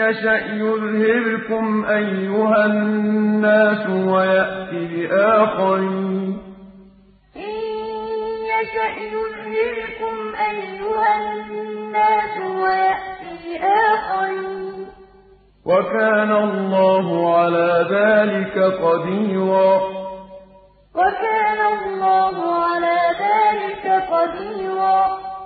يَشَأْ يُذْهِبْكُمْ أَيُّهَا النَّاسُ وَيَأْتِ بِآخَرِينَ إِن يَشَأْ يُذْهِبْكُمْ أَيُّهَا النَّاسُ وَيَأْتِ بِآخَرِينَ وَكَانَ اللَّهُ عَلَىٰ ذَٰلِكَ قَدِيرًا وَكَانَ اللَّهُ عَلَىٰ ذَٰلِكَ قَدِيرًا